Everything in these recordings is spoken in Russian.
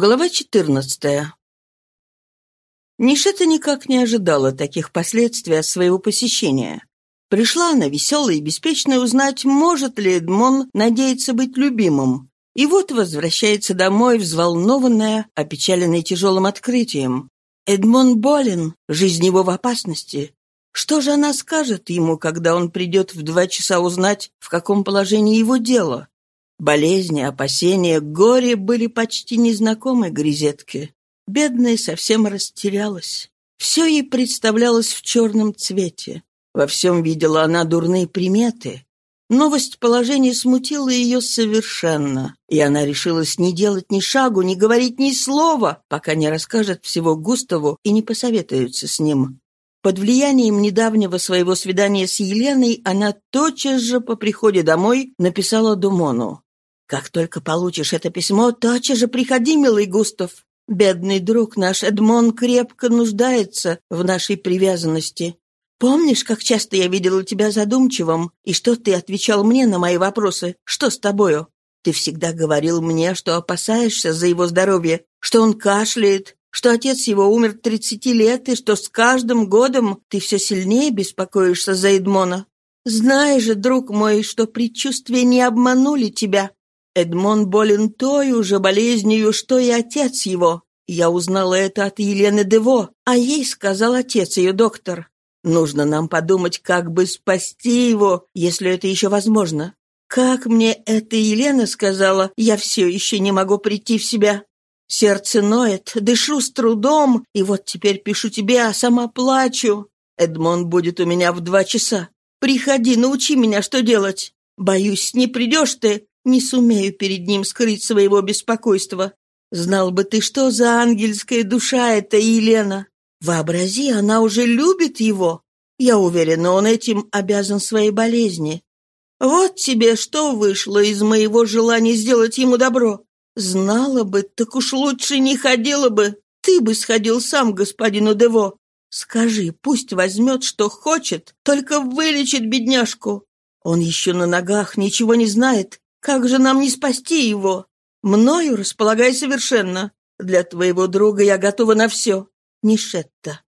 Глава 14. Нишета никак не ожидала таких последствий от своего посещения. Пришла она веселая и беспечная узнать, может ли Эдмон надеяться быть любимым. И вот возвращается домой, взволнованная, опечаленная тяжелым открытием. Эдмон болен, жизнь его в опасности. Что же она скажет ему, когда он придет в два часа узнать, в каком положении его дело? Болезни, опасения, горе были почти незнакомы Гризетке. Бедная совсем растерялась. Все ей представлялось в черном цвете. Во всем видела она дурные приметы. Новость положения смутила ее совершенно, и она решилась не делать ни шагу, не говорить ни слова, пока не расскажет всего Густаву и не посоветуется с ним. Под влиянием недавнего своего свидания с Еленой она тотчас же по приходе домой написала Думону. Как только получишь это письмо, тотчас же приходи, милый Густав. Бедный друг наш Эдмон крепко нуждается в нашей привязанности. Помнишь, как часто я видела тебя задумчивым, и что ты отвечал мне на мои вопросы? Что с тобою? Ты всегда говорил мне, что опасаешься за его здоровье, что он кашляет, что отец его умер тридцати лет, и что с каждым годом ты все сильнее беспокоишься за Эдмона. Знай же, друг мой, что предчувствия не обманули тебя. Эдмон болен той уже болезнью, что и отец его. Я узнала это от Елены Дево, а ей сказал отец ее доктор. Нужно нам подумать, как бы спасти его, если это еще возможно. Как мне это Елена сказала, я все еще не могу прийти в себя. Сердце ноет, дышу с трудом, и вот теперь пишу тебе, а сама плачу. Эдмон будет у меня в два часа. Приходи, научи меня, что делать. Боюсь, не придешь ты, не сумею перед ним скрыть своего беспокойства. Знал бы ты, что за ангельская душа эта Елена. Вообрази, она уже любит его. Я уверена, он этим обязан своей болезни. Вот тебе что вышло из моего желания сделать ему добро. Знала бы, так уж лучше не ходила бы. Ты бы сходил сам господину Дево. Скажи, пусть возьмет, что хочет, только вылечит бедняжку. Он еще на ногах, ничего не знает, как же нам не спасти его? Мною располагай совершенно. Для твоего друга я готова на все. Нишетта».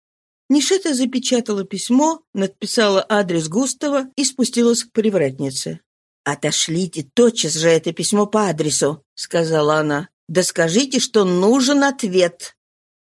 Нишетта запечатала письмо, надписала адрес Густава и спустилась к привратнице. «Отошлите тотчас же это письмо по адресу», — сказала она. «Да скажите, что нужен ответ».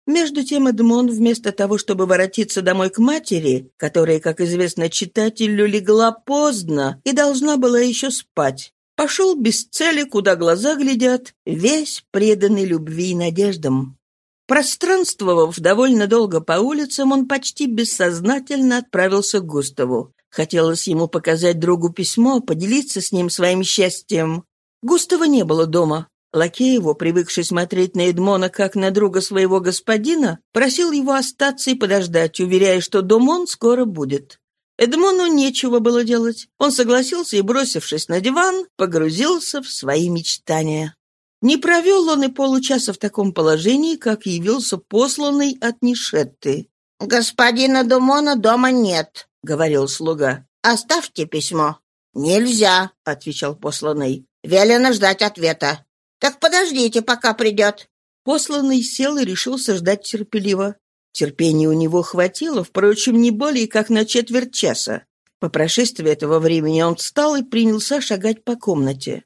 Между тем Эдмон, вместо того, чтобы воротиться домой к матери, которая, как известно читателю, легла поздно и должна была еще спать, Пошел без цели, куда глаза глядят, весь преданный любви и надеждам. Пространствовав довольно долго по улицам, он почти бессознательно отправился к Густаву. Хотелось ему показать другу письмо, поделиться с ним своим счастьем. Густава не было дома. Лакей его, привыкший смотреть на Эдмона как на друга своего господина, просил его остаться и подождать, уверяя, что дом он скоро будет. Эдмону нечего было делать. Он согласился и, бросившись на диван, погрузился в свои мечтания. Не провел он и получаса в таком положении, как явился посланный от Нишетты. «Господина Думона дома нет», — говорил слуга. «Оставьте письмо». «Нельзя», — отвечал посланный. «Велено ждать ответа». «Так подождите, пока придет». Посланный сел и решился ждать терпеливо. Терпения у него хватило, впрочем, не более как на четверть часа. По прошествии этого времени он встал и принялся шагать по комнате.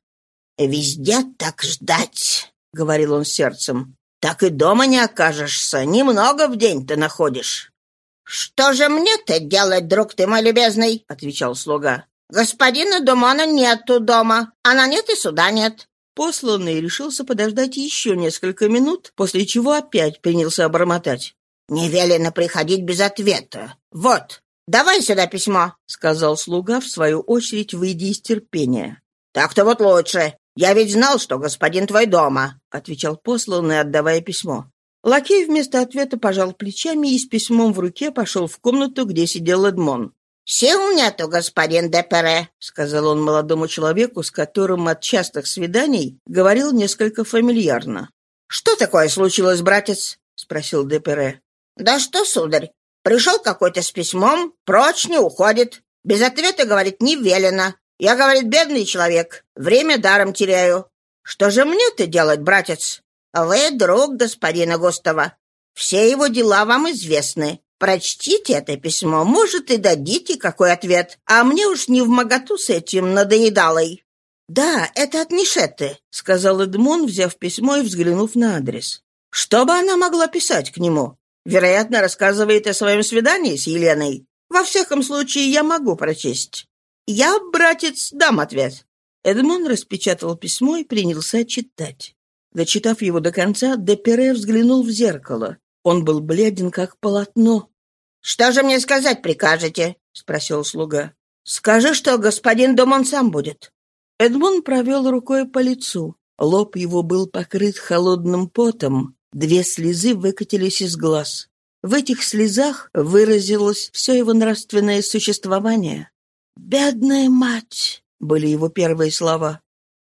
«Везде так ждать», — говорил он сердцем. «Так и дома не окажешься, немного в день ты находишь». «Что же мне-то делать, друг ты мой любезный?» — отвечал слуга. «Господина Думана нету дома, она нет и суда нет». Посланный решился подождать еще несколько минут, после чего опять принялся обормотать. «Не велено приходить без ответа. Вот, давай сюда письмо», — сказал слуга, в свою очередь, выйдя из терпения. «Так-то вот лучше. Я ведь знал, что господин твой дома», — отвечал посланный, отдавая письмо. Лакей вместо ответа пожал плечами и с письмом в руке пошел в комнату, где сидел Эдмон. «Сил нету, господин Депере», — сказал он молодому человеку, с которым от частых свиданий говорил несколько фамильярно. «Что такое случилось, братец?» — спросил Депере. «Да что, сударь, пришел какой-то с письмом, прочь не уходит. Без ответа, говорит, не велено. Я, говорит, бедный человек, время даром теряю. Что же мне-то делать, братец?» Вы друг господина Густава. Все его дела вам известны. Прочтите это письмо, может, и дадите какой ответ, а мне уж не в моготу с этим надоедалой». «Да, это от Нишетты», — сказал Эдмон, взяв письмо и взглянув на адрес. «Что бы она могла писать к нему? Вероятно, рассказывает о своем свидании с Еленой. Во всяком случае, я могу прочесть. Я, братец, дам ответ». Эдмон распечатал письмо и принялся читать. Дочитав его до конца, Депере взглянул в зеркало. Он был бледен, как полотно. «Что же мне сказать прикажете?» — спросил слуга. «Скажи, что господин Домон сам будет». Эдмон провел рукой по лицу. Лоб его был покрыт холодным потом. Две слезы выкатились из глаз. В этих слезах выразилось все его нравственное существование. «Бедная мать!» — были его первые слова.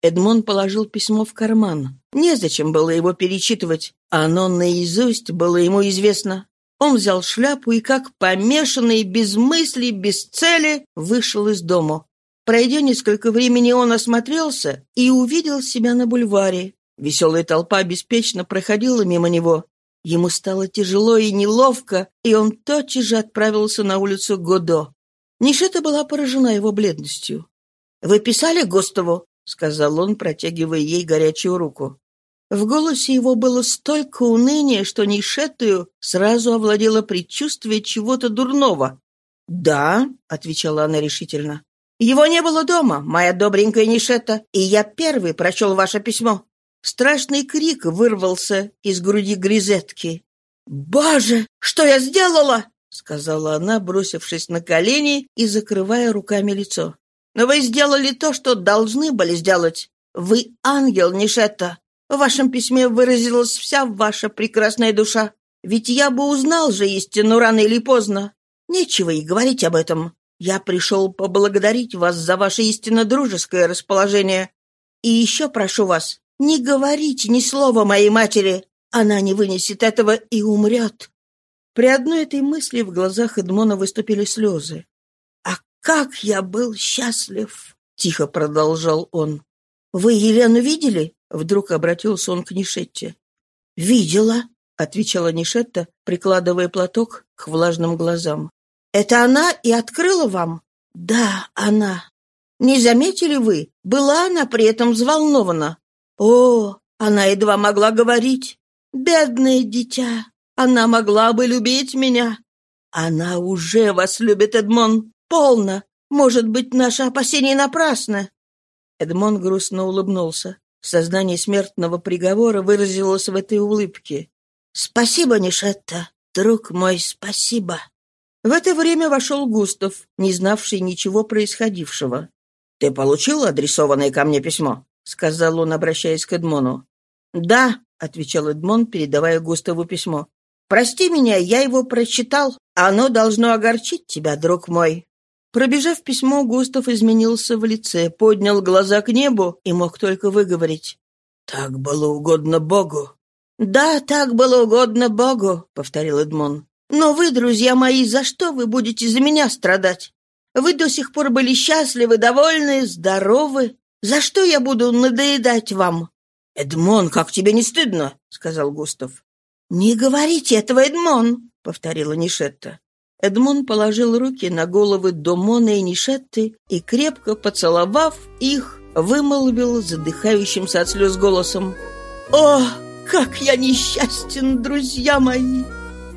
Эдмон положил письмо в карман. Незачем было его перечитывать. Оно наизусть было ему известно. Он взял шляпу и, как помешанный, без мыслей, без цели, вышел из дома. Пройдя несколько времени, он осмотрелся и увидел себя на бульваре. Веселая толпа беспечно проходила мимо него. Ему стало тяжело и неловко, и он тотчас же отправился на улицу Годо. Нишета была поражена его бледностью. «Вы писали Густаву?» — сказал он, протягивая ей горячую руку. В голосе его было столько уныния, что Нишетую сразу овладело предчувствие чего-то дурного. «Да», — отвечала она решительно. «Его не было дома, моя добренькая Нишета, и я первый прочел ваше письмо». Страшный крик вырвался из груди Гризетки. «Боже, что я сделала?» — сказала она, бросившись на колени и закрывая руками лицо. «Но вы сделали то, что должны были сделать. Вы ангел, Нишета. В вашем письме выразилась вся ваша прекрасная душа. Ведь я бы узнал же истину рано или поздно. Нечего и говорить об этом. Я пришел поблагодарить вас за ваше истинно дружеское расположение. И еще прошу вас, не говорите ни слова моей матери. Она не вынесет этого и умрет». При одной этой мысли в глазах Эдмона выступили слезы. «А как я был счастлив!» — тихо продолжал он. «Вы Елену видели?» — вдруг обратился он к Нишетте. «Видела», — отвечала Нишетта, прикладывая платок к влажным глазам. «Это она и открыла вам?» «Да, она». «Не заметили вы? Была она при этом взволнована?» «О, она едва могла говорить. Бедное дитя, она могла бы любить меня». «Она уже вас любит, Эдмон. Полно. Может быть, наше опасение напрасно». Эдмон грустно улыбнулся. Сознание смертного приговора выразилось в этой улыбке. «Спасибо, Нишетта, друг мой, спасибо». В это время вошел Густав, не знавший ничего происходившего. «Ты получил адресованное ко мне письмо?» — сказал он, обращаясь к Эдмону. «Да», — отвечал Эдмон, передавая Густаву письмо. «Прости меня, я его прочитал. Оно должно огорчить тебя, друг мой». Пробежав письмо, Густав изменился в лице, поднял глаза к небу и мог только выговорить. «Так было угодно Богу». «Да, так было угодно Богу», — повторил Эдмон. Но вы, друзья мои, за что вы будете за меня страдать? Вы до сих пор были счастливы, довольны, здоровы. За что я буду надоедать вам?» «Эдмон, как тебе не стыдно?» — сказал Густав. «Не говорите этого, Эдмон!» — повторила Нишетта. Эдмон положил руки на головы Домона и Нишетты и, крепко поцеловав их, вымолвил задыхающимся от слез голосом. «О, как я несчастен, друзья мои!»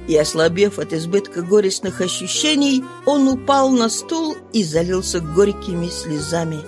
и, ослабев от избытка горестных ощущений, он упал на стул и залился горькими слезами.